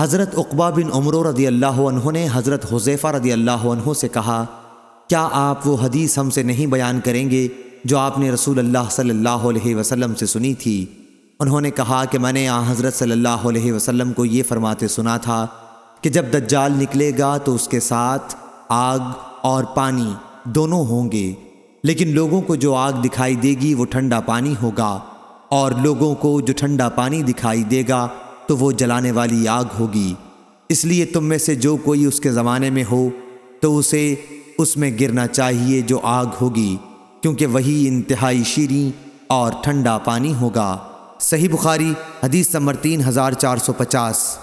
حضرت اقبا بن عمرو رضی اللہ عنہ نے حضرت حذیفہ رضی اللہ عنہ سے کہا، کیا آپ وہ حدیث ہم سے نہیں بیان کریں گے جو آپ نے رسول اللہ صلی اللہ علیہ وسلم سے سنی تھی؟ انہوں نے کہا کہ میں نے آ حضرت صلی اللہ علیہ وسلم کو یہ فرماتے سنا تھا کہ جب دجال نکلے گا تو اس کے ساتھ آگ اور پانی دونوں ہوں گے، لیکن لوگوں کو جو آگ دکھائی دے گی وہ ٹھنڈا پانی ہوگا اور لوگوں کو جو ٹھنڈا پانی دکھائی دے گا تو وہ جلانے والی آگ ہوگی۔ اس لیے تم میں سے جو کوئی اس کے زمانے میں ہو، تو اسے اس میں گرنا چاہیے جو آگ ہوگی، کیونکہ وہی انتہائی شیریں اور ٹھنڈا پانی ہوگا۔ صحیح بخاری، حدیث نمبر تین ہزار چار سو پچاس۔